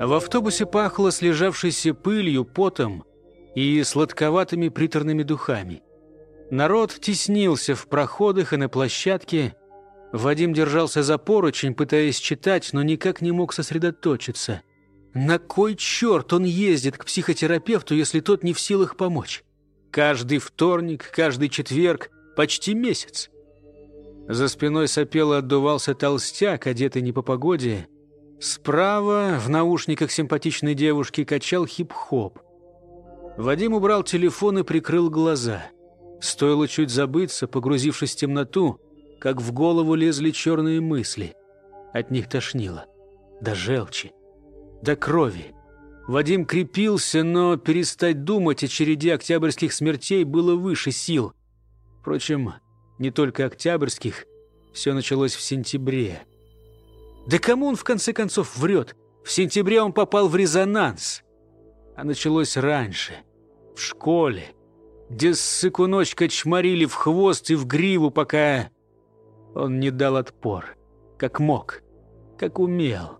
В автобусе пахло слежавшейся пылью, потом и сладковатыми приторными духами. Народ теснился в проходах и на площадке. Вадим держался за поручень, пытаясь читать, но никак не мог сосредоточиться. На кой черт он ездит к психотерапевту, если тот не в силах помочь? Каждый вторник, каждый четверг, почти месяц. За спиной сопел и отдувался толстяк, одетый не по погоде. Справа, в наушниках симпатичной девушки, качал хип-хоп. Вадим убрал телефон и прикрыл глаза. Стоило чуть забыться, погрузившись в темноту, как в голову лезли черные мысли. От них тошнило. До желчи. До крови. Вадим крепился, но перестать думать о череде октябрьских смертей было выше сил. Впрочем, не только октябрьских, все началось в сентябре. Да кому он в конце концов врет? В сентябре он попал в резонанс. А началось раньше, в школе, где сыкуночка чморили в хвост и в гриву, пока он не дал отпор, как мог, как умел.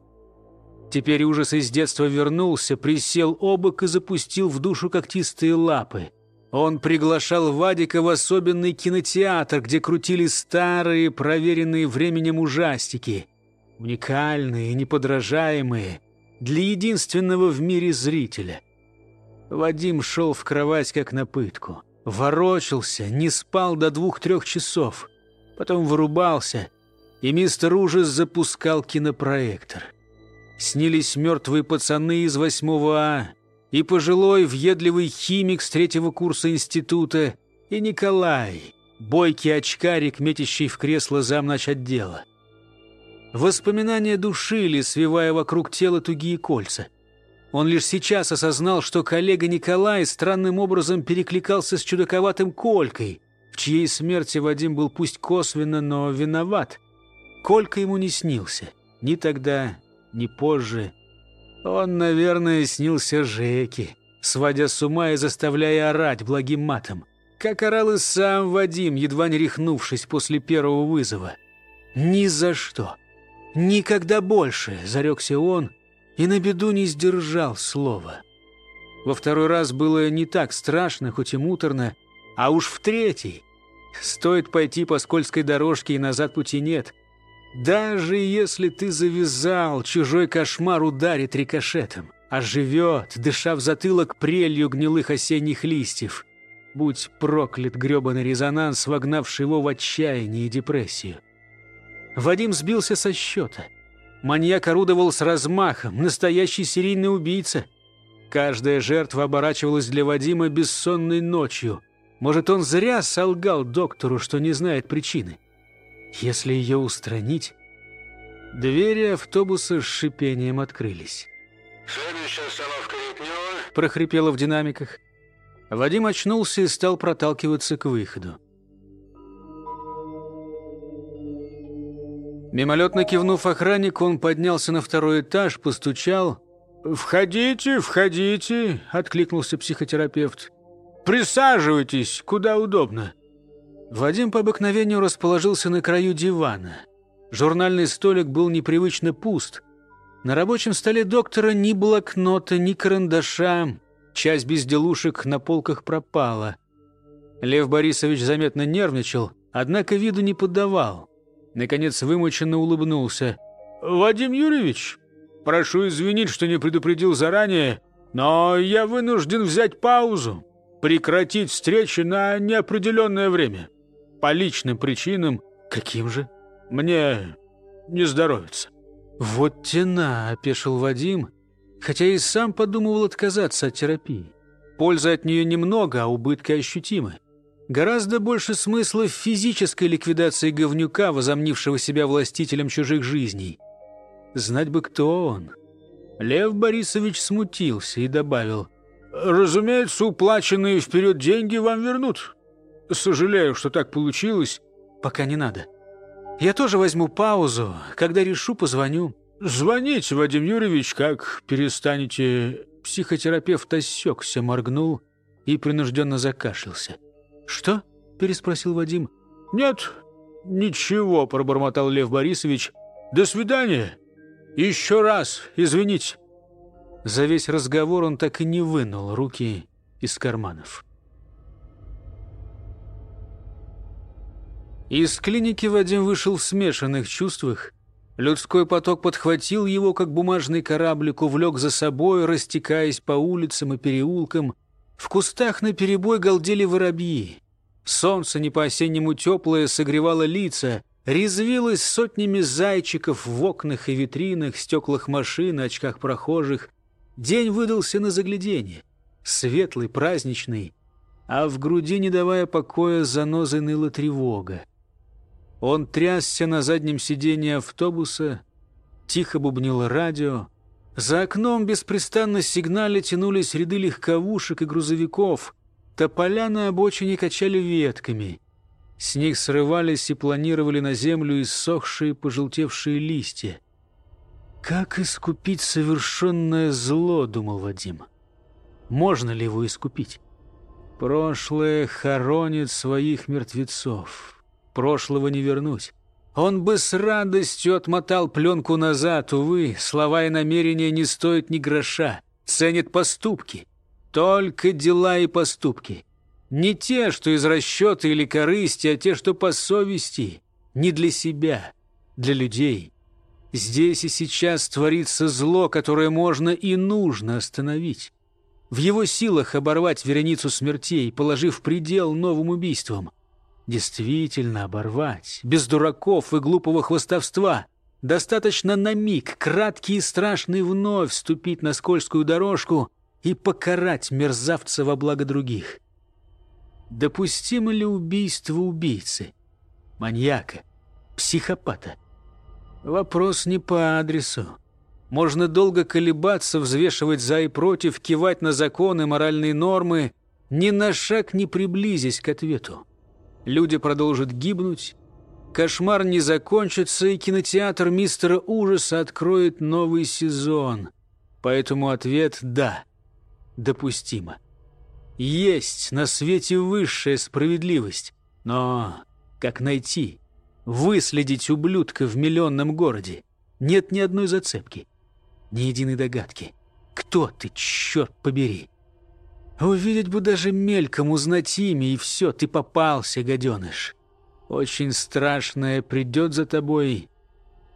Теперь ужас из детства вернулся, присел обок и запустил в душу когтистые лапы. Он приглашал Вадика в особенный кинотеатр, где крутили старые, проверенные временем ужастики. Уникальные, неподражаемые, для единственного в мире зрителя. Вадим шел в кровать, как на пытку. Ворочался, не спал до двух-трех часов. Потом вырубался, и мистер Ужас запускал кинопроектор снились мертвые пацаны из 8 А, и пожилой въедливый химик с третьего курса института, и Николай, бойкий очкарик, метящий в кресло замнач отдела. Воспоминания душили, свивая вокруг тела тугие кольца. Он лишь сейчас осознал, что коллега Николай странным образом перекликался с чудаковатым Колькой, в чьей смерти Вадим был пусть косвенно, но виноват. Колька ему не снился. Ни тогда, ни позже. Он, наверное, снился Жеке, сводя с ума и заставляя орать благим матом. Как орал и сам Вадим, едва не рехнувшись после первого вызова. «Ни за что! Никогда больше!» – зарекся он и на беду не сдержал слова. Во второй раз было не так страшно, хоть и муторно, а уж в третий. Стоит пойти по скользкой дорожке, и назад пути нет – даже если ты завязал, чужой кошмар ударит рикошетом, а живет, дыша в затылок прелью гнилых осенних листьев. Будь проклят гребаный резонанс, вогнавший его в отчаяние и депрессию. Вадим сбился со счета. Маньяк орудовал с размахом, настоящий серийный убийца. Каждая жертва оборачивалась для Вадима бессонной ночью. Может, он зря солгал доктору, что не знает причины. Если ее устранить... Двери автобуса с шипением открылись. «Следующая остановка Репнева», — прохрипело в динамиках. Вадим очнулся и стал проталкиваться к выходу. Мимолетно кивнув охраннику, он поднялся на второй этаж, постучал. «Входите, входите», — откликнулся психотерапевт. «Присаживайтесь, куда удобно». Вадим по обыкновению расположился на краю дивана. Журнальный столик был непривычно пуст. На рабочем столе доктора ни блокнота, ни карандаша. Часть безделушек на полках пропала. Лев Борисович заметно нервничал, однако виду не подавал. Наконец вымученно улыбнулся. «Вадим Юрьевич, прошу извинить, что не предупредил заранее, но я вынужден взять паузу, прекратить встречи на неопределенное время». По личным причинам. Каким же? Мне не здоровится. Вот тена, опешил Вадим, хотя и сам подумывал отказаться от терапии. Пользы от нее немного, а убытки ощутимы. Гораздо больше смысла в физической ликвидации говнюка, возомнившего себя властителем чужих жизней. Знать бы, кто он. Лев Борисович смутился и добавил. «Разумеется, уплаченные вперед деньги вам вернут. Сожалею, что так получилось. Пока не надо. Я тоже возьму паузу. Когда решу, позвоню». «Звоните, Вадим Юрьевич, как перестанете...» Психотерапевт осекся, моргнул и принужденно закашлялся. «Что?» – переспросил Вадим. «Нет, ничего», – пробормотал Лев Борисович. «До свидания. Еще раз, извините». За весь разговор он так и не вынул руки из карманов. Из клиники Вадим вышел в смешанных чувствах. Людской поток подхватил его, как бумажный кораблик, увлек за собой, растекаясь по улицам и переулкам – в кустах наперебой галдели воробьи. Солнце не по-осеннему теплое согревало лица, резвилось сотнями зайчиков в окнах и витринах, стеклах машин, очках прохожих. День выдался на загляденье. Светлый, праздничный, а в груди, не давая покоя, занозой ныла тревога. Он трясся на заднем сиденье автобуса, тихо бубнило радио, за окном беспрестанно сигнали тянулись ряды легковушек и грузовиков. Тополя на обочине качали ветками. С них срывались и планировали на землю иссохшие пожелтевшие листья. «Как искупить совершенное зло?» — думал Вадим. «Можно ли его искупить?» «Прошлое хоронит своих мертвецов. Прошлого не вернуть. Он бы с радостью отмотал пленку назад, увы, слова и намерения не стоят ни гроша, ценят поступки. Только дела и поступки. Не те, что из расчета или корысти, а те, что по совести. Не для себя, для людей. Здесь и сейчас творится зло, которое можно и нужно остановить. В его силах оборвать вереницу смертей, положив предел новым убийствам – Действительно оборвать, без дураков и глупого хвостовства. Достаточно на миг, краткий и страшный, вновь вступить на скользкую дорожку и покарать мерзавца во благо других. Допустимо ли убийство убийцы, маньяка, психопата? Вопрос не по адресу. Можно долго колебаться, взвешивать за и против, кивать на законы, моральные нормы, ни на шаг не приблизясь к ответу. Люди продолжат гибнуть. Кошмар не закончится, и кинотеатр мистера ужаса откроет новый сезон. Поэтому ответ «да». Допустимо. Есть на свете высшая справедливость. Но как найти, выследить ублюдка в миллионном городе? Нет ни одной зацепки, ни единой догадки. Кто ты, черт побери? Увидеть бы даже мельком, узнать имя, и все, ты попался, гаденыш. Очень страшное придет за тобой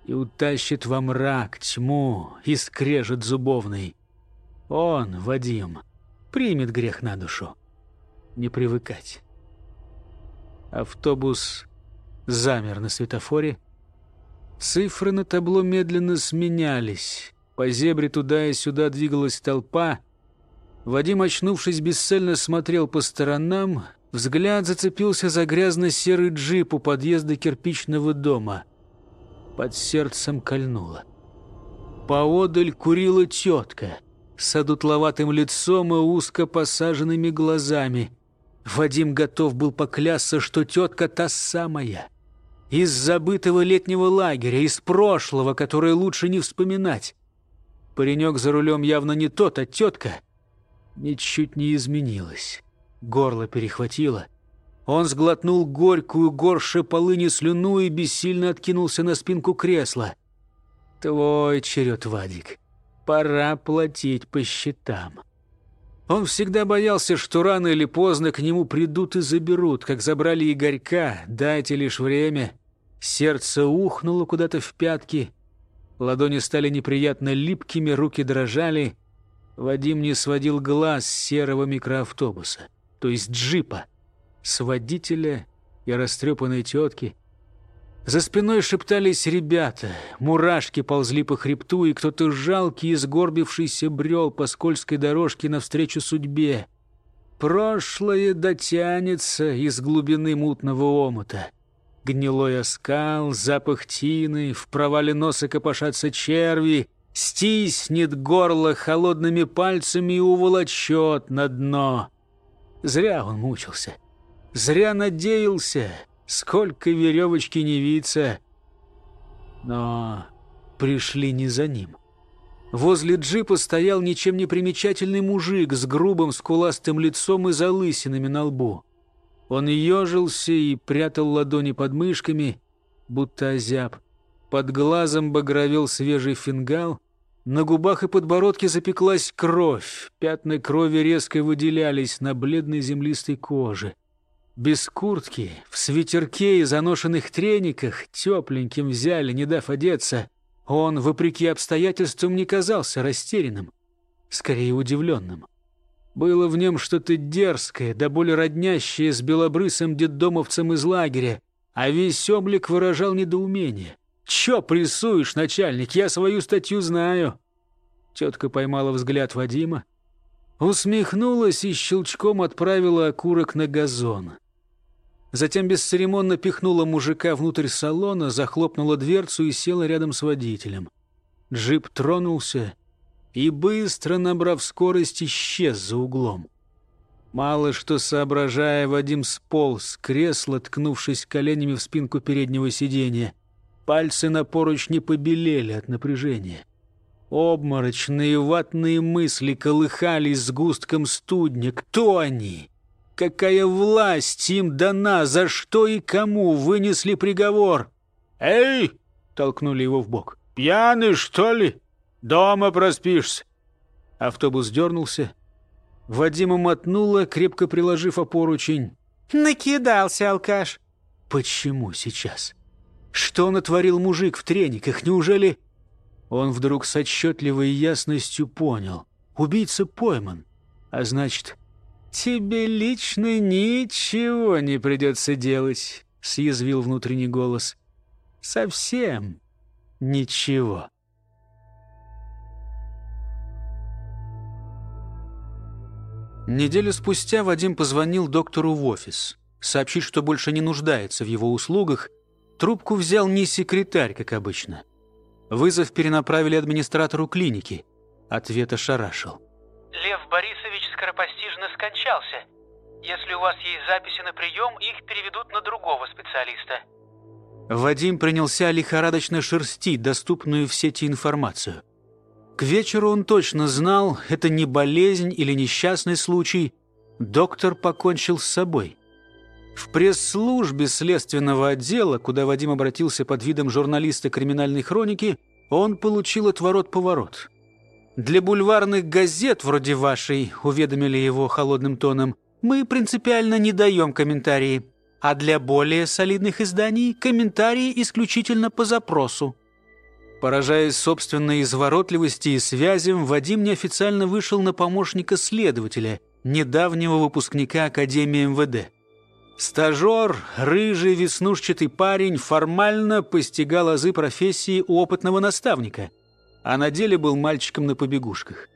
и утащит во мрак, тьму и скрежет зубовный. Он, Вадим, примет грех на душу. Не привыкать. Автобус замер на светофоре. Цифры на табло медленно сменялись. По зебре туда и сюда двигалась толпа — Вадим, очнувшись, бесцельно смотрел по сторонам. Взгляд зацепился за грязно-серый джип у подъезда кирпичного дома. Под сердцем кольнуло. Поодаль курила тетка с одутловатым лицом и узко посаженными глазами. Вадим готов был поклясться, что тетка та самая. Из забытого летнего лагеря, из прошлого, которое лучше не вспоминать. Паренек за рулем явно не тот, а тетка — ничуть не изменилось. Горло перехватило. Он сглотнул горькую горше полыни слюну и бессильно откинулся на спинку кресла. «Твой черед, Вадик. Пора платить по счетам». Он всегда боялся, что рано или поздно к нему придут и заберут, как забрали Игорька, дайте лишь время. Сердце ухнуло куда-то в пятки, ладони стали неприятно липкими, руки дрожали — Вадим не сводил глаз с серого микроавтобуса, то есть джипа, с водителя и растрепанной тетки. За спиной шептались ребята, мурашки ползли по хребту, и кто-то жалкий и сгорбившийся брел по скользкой дорожке навстречу судьбе. прошлое дотянется из глубины мутного омута. Гнилой оскал, запах тины, в провале носа копошатся черви, стиснет горло холодными пальцами и уволочет на дно. Зря он мучился. Зря надеялся, сколько веревочки не виться. Но пришли не за ним. Возле джипа стоял ничем не примечательный мужик с грубым скуластым лицом и залысинами на лбу. Он ежился и прятал ладони под мышками, будто озяб. Под глазом багровел свежий фингал. На губах и подбородке запеклась кровь. Пятна крови резко выделялись на бледной землистой коже. Без куртки, в свитерке и заношенных трениках, тепленьким взяли, не дав одеться. Он, вопреки обстоятельствам, не казался растерянным, скорее удивленным. Было в нем что-то дерзкое, да более роднящее с белобрысым детдомовцем из лагеря, а весь облик выражал недоумение. «Чё прессуешь, начальник? Я свою статью знаю!» Тетка поймала взгляд Вадима, усмехнулась и щелчком отправила окурок на газон. Затем бесцеремонно пихнула мужика внутрь салона, захлопнула дверцу и села рядом с водителем. Джип тронулся и, быстро набрав скорость, исчез за углом. Мало что соображая, Вадим сполз с кресла, ткнувшись коленями в спинку переднего сиденья. Пальцы на поручни побелели от напряжения. Обморочные ватные мысли колыхались с густком студня. Кто они? Какая власть им дана? За что и кому вынесли приговор? «Эй!» — толкнули его в бок. «Пьяный, что ли? Дома проспишься!» Автобус дернулся. Вадима мотнула, крепко приложив опоручень. «Накидался, алкаш!» «Почему сейчас? Что натворил мужик в трениках? Неужели...» Он вдруг с отчетливой ясностью понял. Убийца пойман. А значит, «Тебе лично ничего не придется делать», — съязвил внутренний голос. «Совсем ничего». Неделю спустя Вадим позвонил доктору в офис. Сообщить, что больше не нуждается в его услугах, трубку взял не секретарь, как обычно. Вызов перенаправили администратору клиники. Ответ ошарашил. Лев Борисович скоропостижно скончался. Если у вас есть записи на прием, их переведут на другого специалиста. Вадим принялся лихорадочно шерстить доступную в сети информацию. К вечеру он точно знал, это не болезнь или несчастный случай. Доктор покончил с собой. В пресс-службе следственного отдела, куда Вадим обратился под видом журналиста криминальной хроники, он получил отворот-поворот. Для бульварных газет, вроде вашей, уведомили его холодным тоном, мы принципиально не даем комментарии, а для более солидных изданий комментарии исключительно по запросу. Поражаясь собственной изворотливости и связям, Вадим неофициально вышел на помощника следователя, недавнего выпускника Академии МВД. Стажер, рыжий веснушчатый парень, формально постигал азы профессии у опытного наставника – а на деле был мальчиком на побегушках.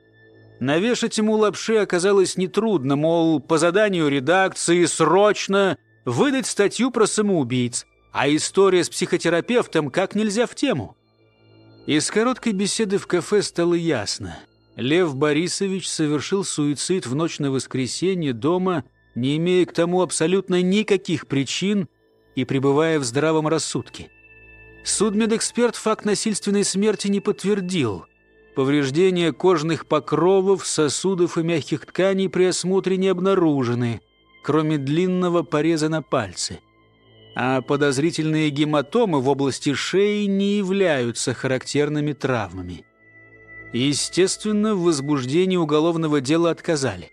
Навешать ему лапши оказалось нетрудно, мол, по заданию редакции срочно выдать статью про самоубийц, а история с психотерапевтом как нельзя в тему. Из короткой беседы в кафе стало ясно. Лев Борисович совершил суицид в ночь на воскресенье дома, не имея к тому абсолютно никаких причин и пребывая в здравом рассудке. Судмедэксперт факт насильственной смерти не подтвердил. Повреждения кожных покровов, сосудов и мягких тканей при осмотре не обнаружены, кроме длинного пореза на пальце. А подозрительные гематомы в области шеи не являются характерными травмами. Естественно, в возбуждении уголовного дела отказали.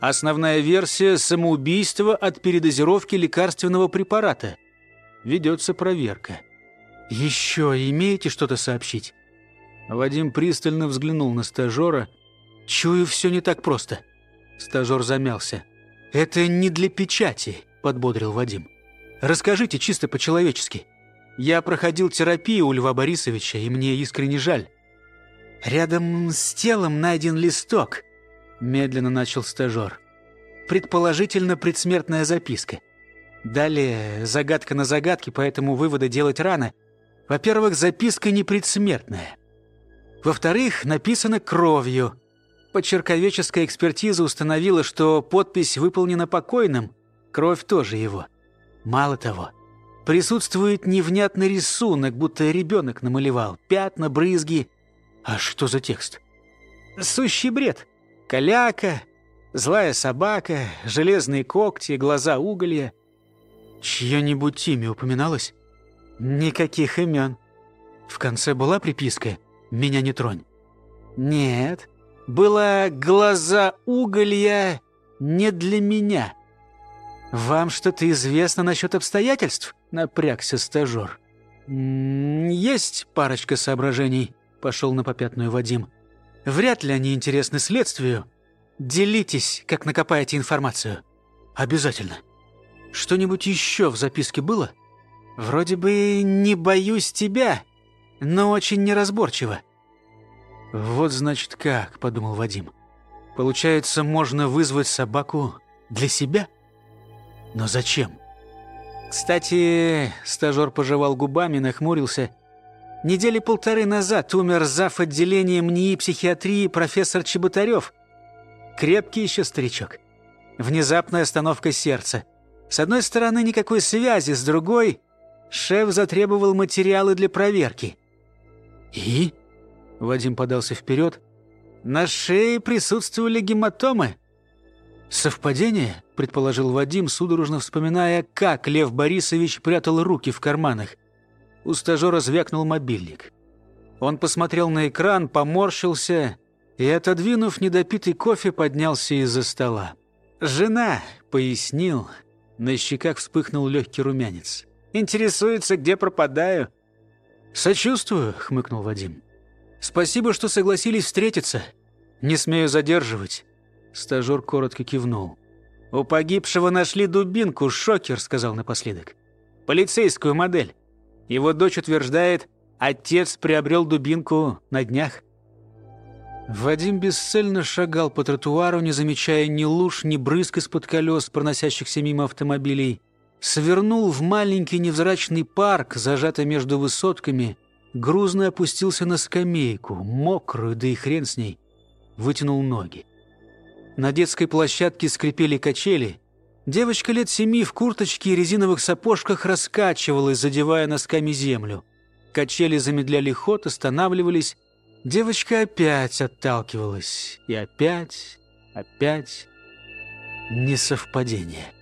Основная версия – самоубийство от передозировки лекарственного препарата. Ведется проверка. «Еще имеете что-то сообщить?» Вадим пристально взглянул на стажера. «Чую, все не так просто». Стажер замялся. «Это не для печати», — подбодрил Вадим. «Расскажите чисто по-человечески. Я проходил терапию у Льва Борисовича, и мне искренне жаль». «Рядом с телом найден листок», — медленно начал стажер. предположительно предсмертная записка. Далее загадка на загадке, поэтому выводы делать рано. Во-первых, записка не предсмертная. Во-вторых, написано кровью. Подчерковеческая экспертиза установила, что подпись выполнена покойным, кровь тоже его. Мало того, присутствует невнятный рисунок, будто ребенок намалевал. Пятна, брызги. А что за текст? Сущий бред. Каляка, злая собака, железные когти, глаза уголья. Чье-нибудь имя упоминалось? Никаких имен. В конце была приписка «Меня не тронь». Нет, была «Глаза уголья не для меня». «Вам что-то известно насчет обстоятельств?» — напрягся стажер. «Есть парочка соображений», — пошел на попятную Вадим. «Вряд ли они интересны следствию. Делитесь, как накопаете информацию». «Обязательно». «Что-нибудь еще в записке было?» «Вроде бы не боюсь тебя, но очень неразборчиво». «Вот значит как», — подумал Вадим. «Получается, можно вызвать собаку для себя?» Но зачем? Кстати, стажер пожевал губами, нахмурился. Недели полторы назад умер зав. отделением НИИ психиатрии профессор Чеботарев. Крепкий еще старичок. Внезапная остановка сердца. С одной стороны, никакой связи, с другой... Шеф затребовал материалы для проверки. «И?» — Вадим подался вперед. «На шее присутствовали гематомы. «Совпадение?» – предположил Вадим, судорожно вспоминая, как Лев Борисович прятал руки в карманах. У стажера звякнул мобильник. Он посмотрел на экран, поморщился и, отодвинув недопитый кофе, поднялся из-за стола. «Жена», — пояснил. На щеках вспыхнул легкий румянец. «Интересуется, где пропадаю». «Сочувствую», — хмыкнул Вадим. «Спасибо, что согласились встретиться. Не смею задерживать. Стажер коротко кивнул. «У погибшего нашли дубинку, шокер», — сказал напоследок. «Полицейскую модель. Его дочь утверждает, отец приобрел дубинку на днях». Вадим бесцельно шагал по тротуару, не замечая ни луж, ни брызг из-под колес, проносящихся мимо автомобилей. Свернул в маленький невзрачный парк, зажатый между высотками, грузно опустился на скамейку, мокрую, да и хрен с ней, вытянул ноги. На детской площадке скрипели качели. Девочка лет семи в курточке и резиновых сапожках раскачивалась, задевая носками землю. Качели замедляли ход, останавливались. Девочка опять отталкивалась. И опять, опять. Несовпадение.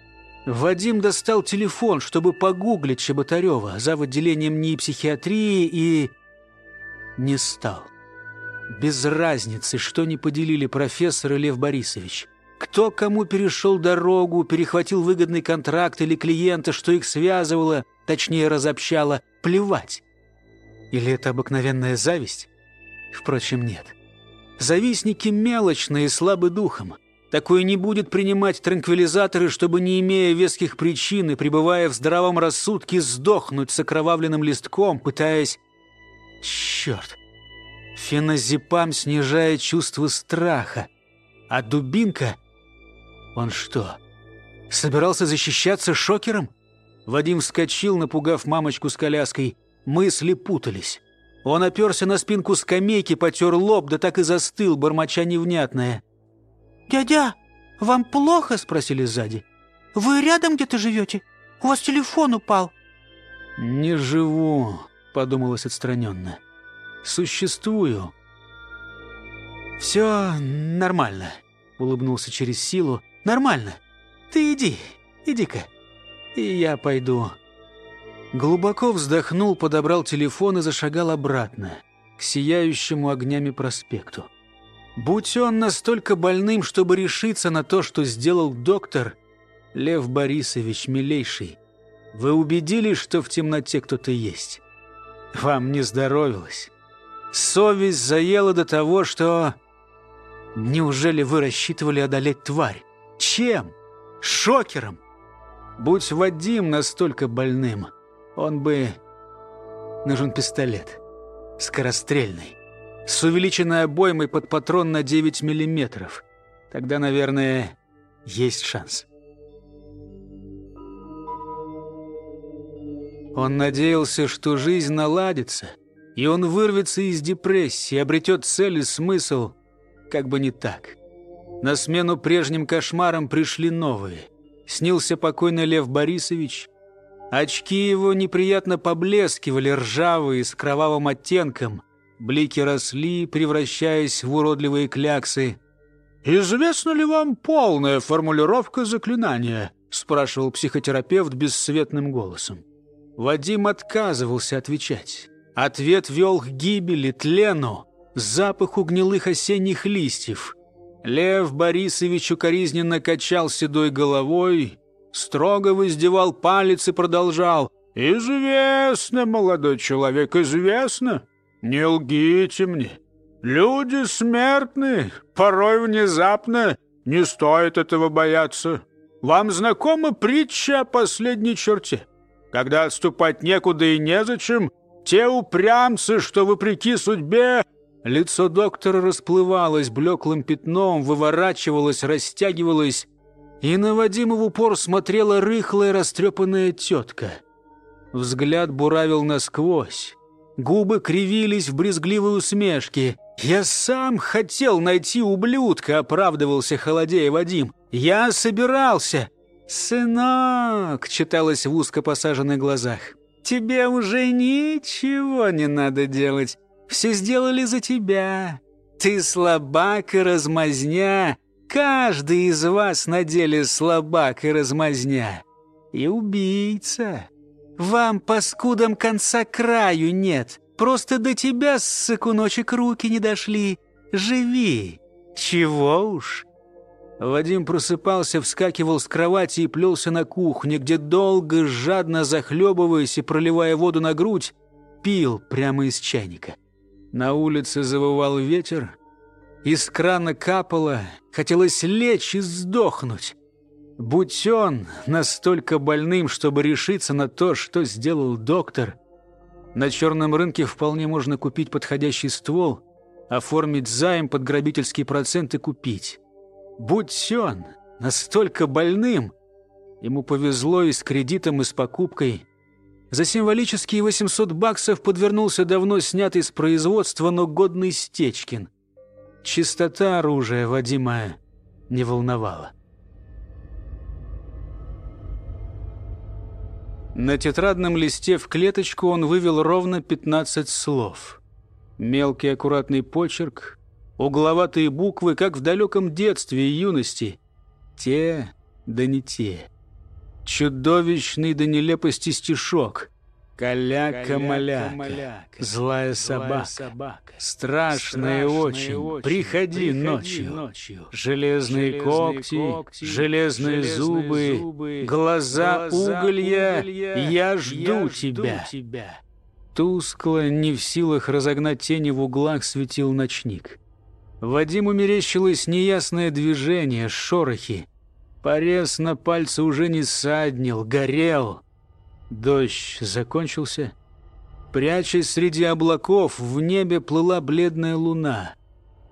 Вадим достал телефон, чтобы погуглить Чеботарева за отделением НИИ психиатрии и... не стал. Без разницы, что не поделили профессор и Лев Борисович. Кто кому перешел дорогу, перехватил выгодный контракт или клиента, что их связывало, точнее разобщало, плевать. Или это обыкновенная зависть? Впрочем, нет. Завистники мелочные и слабы духом. Такое не будет принимать транквилизаторы, чтобы, не имея веских причин и пребывая в здравом рассудке, сдохнуть с окровавленным листком, пытаясь... Черт! Феназепам снижает чувство страха. А дубинка... Он что, собирался защищаться шокером? Вадим вскочил, напугав мамочку с коляской. Мысли путались. Он оперся на спинку скамейки, потер лоб, да так и застыл, бормоча невнятное. «Дядя, вам плохо?» — спросили сзади. «Вы рядом где-то живете? У вас телефон упал». «Не живу», — подумалось отстраненно существую». «Все нормально», — улыбнулся через силу. «Нормально. Ты иди, иди-ка. И я пойду». Глубоко вздохнул, подобрал телефон и зашагал обратно, к сияющему огнями проспекту. Будь он настолько больным, чтобы решиться на то, что сделал доктор, Лев Борисович, милейший, вы убедились, что в темноте кто-то есть? Вам не здоровилось. Совесть заела до того, что... Неужели вы рассчитывали одолеть тварь? Чем? Шокером? Будь Вадим настолько больным, он бы... Нужен пистолет. Скорострельный. С увеличенной обоймой под патрон на 9 миллиметров. Тогда, наверное, есть шанс. Он надеялся, что жизнь наладится, и он вырвется из депрессии, обретет цель и смысл, как бы не так. На смену прежним кошмарам пришли новые. Снился покойный Лев Борисович. Очки его неприятно поблескивали, ржавые, с кровавым оттенком. Блики росли, превращаясь в уродливые кляксы. «Известна ли вам полная формулировка заклинания?» — спрашивал психотерапевт бесцветным голосом. Вадим отказывался отвечать. Ответ вел к гибели, тлену, запаху гнилых осенних листьев. Лев Борисович укоризненно качал седой головой, строго воздевал палец и продолжал. «Известно, молодой человек, известно. Не лгите мне. Люди смертны, порой внезапно. Не стоит этого бояться. Вам знакома притча о последней черте? Когда отступать некуда и незачем, те упрямцы, что вопреки судьбе...» Лицо доктора расплывалось блеклым пятном, выворачивалось, растягивалось, и на Вадима в упор смотрела рыхлая растрепанная тетка. Взгляд буравил насквозь. Губы кривились в брезгливой усмешке. «Я сам хотел найти ублюдка», — оправдывался холодея Вадим. «Я собирался». «Сынок», — читалось в узко посаженных глазах, «тебе уже ничего не надо делать. Все сделали за тебя. Ты слабак и размазня. Каждый из вас на деле слабак и размазня. И убийца. Вам, паскудам, конца краю нет. Просто до тебя, сыкуночек, руки не дошли. Живи. Чего уж. Вадим просыпался, вскакивал с кровати и плелся на кухню, где долго, жадно захлебываясь и проливая воду на грудь, пил прямо из чайника. На улице завывал ветер, из крана капало, хотелось лечь и сдохнуть. Будь он настолько больным, чтобы решиться на то, что сделал доктор, на черном рынке вполне можно купить подходящий ствол, оформить займ под грабительский процент и купить. Будь он настолько больным, ему повезло и с кредитом, и с покупкой. За символические 800 баксов подвернулся давно снятый с производства, но годный Стечкин. Чистота оружия Вадима не волновала. На тетрадном листе в клеточку он вывел ровно 15 слов. Мелкий аккуратный почерк, угловатые буквы, как в далеком детстве и юности. Те, да не те чудовищный до нелепости стишок. Каляка-маляка, злая собака, страшная очень, приходи ночью. Железные когти, железные зубы, глаза уголья, я жду тебя. Тускло, не в силах разогнать тени в углах, светил ночник. Вадиму мерещилось неясное движение, шорохи. Порез на пальце уже не саднил, горел. Дождь закончился. Прячась среди облаков, в небе плыла бледная луна.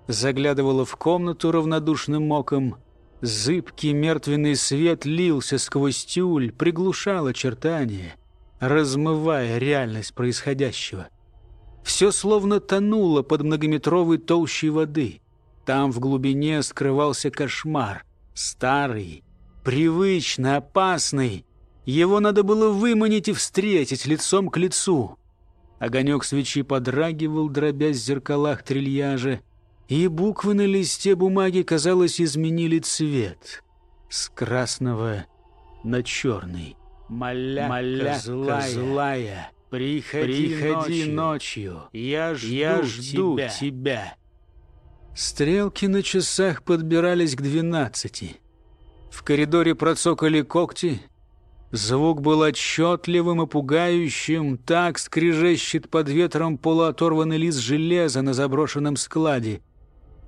Заглядывала в комнату равнодушным оком. Зыбкий мертвенный свет лился сквозь тюль, приглушал очертания, размывая реальность происходящего. Все словно тонуло под многометровой толщей воды. Там в глубине скрывался кошмар старый, привычный, опасный. Его надо было выманить и встретить лицом к лицу. Огонек свечи подрагивал, дробясь в зеркалах трильяжа, и буквы на листе бумаги, казалось, изменили цвет. С красного на черный. Маляка, Маляка злая, злая, приходи, приходи ночью, ночью, я жду, я жду тебя. тебя. Стрелки на часах подбирались к двенадцати. В коридоре процокали когти. Звук был отчетливым и пугающим, так скрежещет под ветром полуоторванный лист железа на заброшенном складе.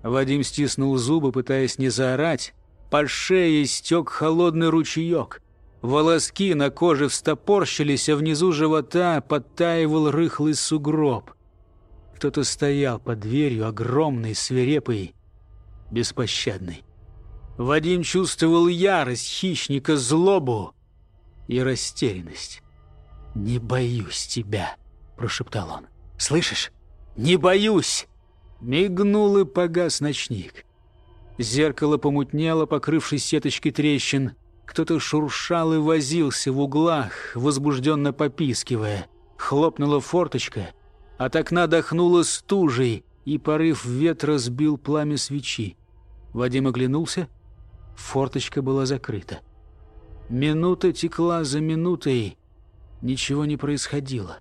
Вадим стиснул зубы, пытаясь не заорать. По шее стек холодный ручеек. Волоски на коже встопорщились, а внизу живота подтаивал рыхлый сугроб. Кто-то стоял под дверью, огромный, свирепый, беспощадный. Вадим чувствовал ярость хищника, злобу и растерянность. «Не боюсь тебя», — прошептал он. «Слышишь? Не боюсь!» Мигнул и погас ночник. Зеркало помутнело, покрывшись сеточкой трещин. Кто-то шуршал и возился в углах, возбужденно попискивая. Хлопнула форточка. От окна дохнуло стужей, и порыв ветра сбил пламя свечи. Вадим оглянулся. Форточка была закрыта. Минута текла за минутой. Ничего не происходило.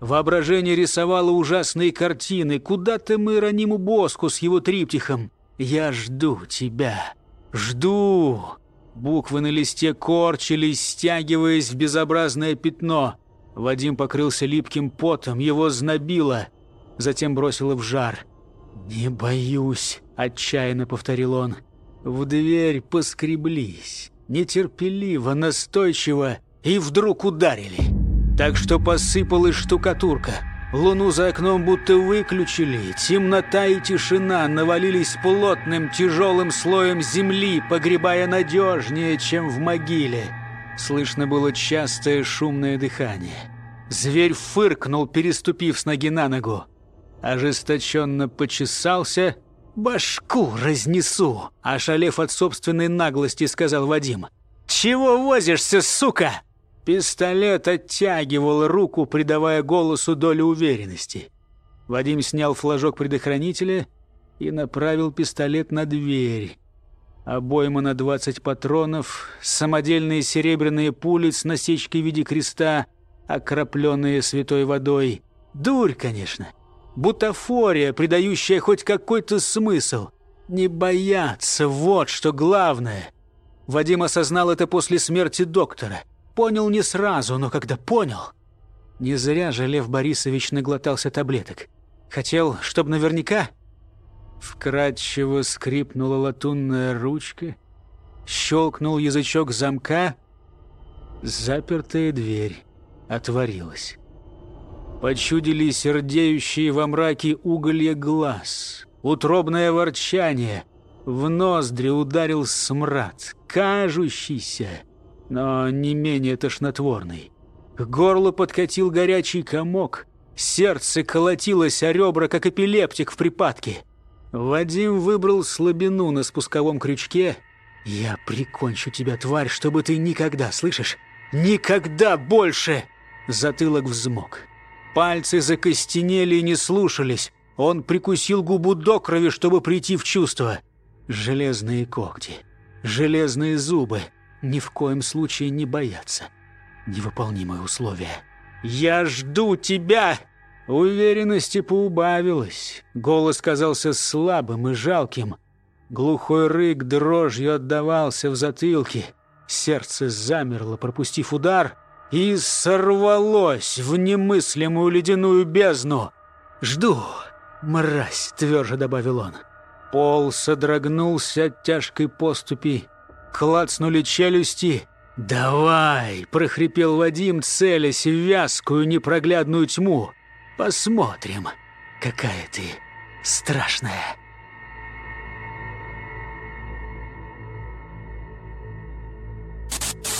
Воображение рисовало ужасные картины. Куда-то мы раниму Боску с его триптихом. «Я жду тебя, жду!» Буквы на листе корчились, стягиваясь в безобразное пятно. Вадим покрылся липким потом, его знобило, затем бросило в жар. «Не боюсь», — отчаянно повторил он. В дверь поскреблись, нетерпеливо, настойчиво, и вдруг ударили. Так что посыпалась штукатурка — Луну за окном будто выключили. Темнота и тишина навалились плотным, тяжелым слоем земли, погребая надежнее, чем в могиле. Слышно было частое шумное дыхание. Зверь фыркнул, переступив с ноги на ногу. Ожесточенно почесался. «Башку разнесу!» Ошалев от собственной наглости, сказал Вадим. «Чего возишься, сука?» Пистолет оттягивал руку, придавая голосу долю уверенности. Вадим снял флажок предохранителя и направил пистолет на дверь. Обойма на 20 патронов, самодельные серебряные пули с насечкой в виде креста, окропленные святой водой. Дурь, конечно. Бутафория, придающая хоть какой-то смысл. Не бояться, вот что главное. Вадим осознал это после смерти доктора — Понял не сразу, но когда понял... Не зря же Лев Борисович наглотался таблеток. Хотел, чтобы наверняка... Вкрадчиво скрипнула латунная ручка, щелкнул язычок замка, запертая дверь отворилась. Почудились сердеющие во мраке уголья глаз, утробное ворчание. В ноздри ударил смрад, кажущийся, но не менее тошнотворный. К горлу подкатил горячий комок, сердце колотилось о ребра, как эпилептик в припадке. Вадим выбрал слабину на спусковом крючке. «Я прикончу тебя, тварь, чтобы ты никогда, слышишь? Никогда больше!» Затылок взмок. Пальцы закостенели и не слушались. Он прикусил губу до крови, чтобы прийти в чувство. Железные когти, железные зубы — ни в коем случае не бояться. Невыполнимое условие. «Я жду тебя!» Уверенности поубавилось. Голос казался слабым и жалким. Глухой рык дрожью отдавался в затылке. Сердце замерло, пропустив удар, и сорвалось в немыслимую ледяную бездну. «Жду, мразь!» — тверже добавил он. Пол содрогнулся от тяжкой поступи клацнули челюсти. «Давай!» – прохрипел Вадим, целясь в вязкую непроглядную тьму. «Посмотрим, какая ты страшная!»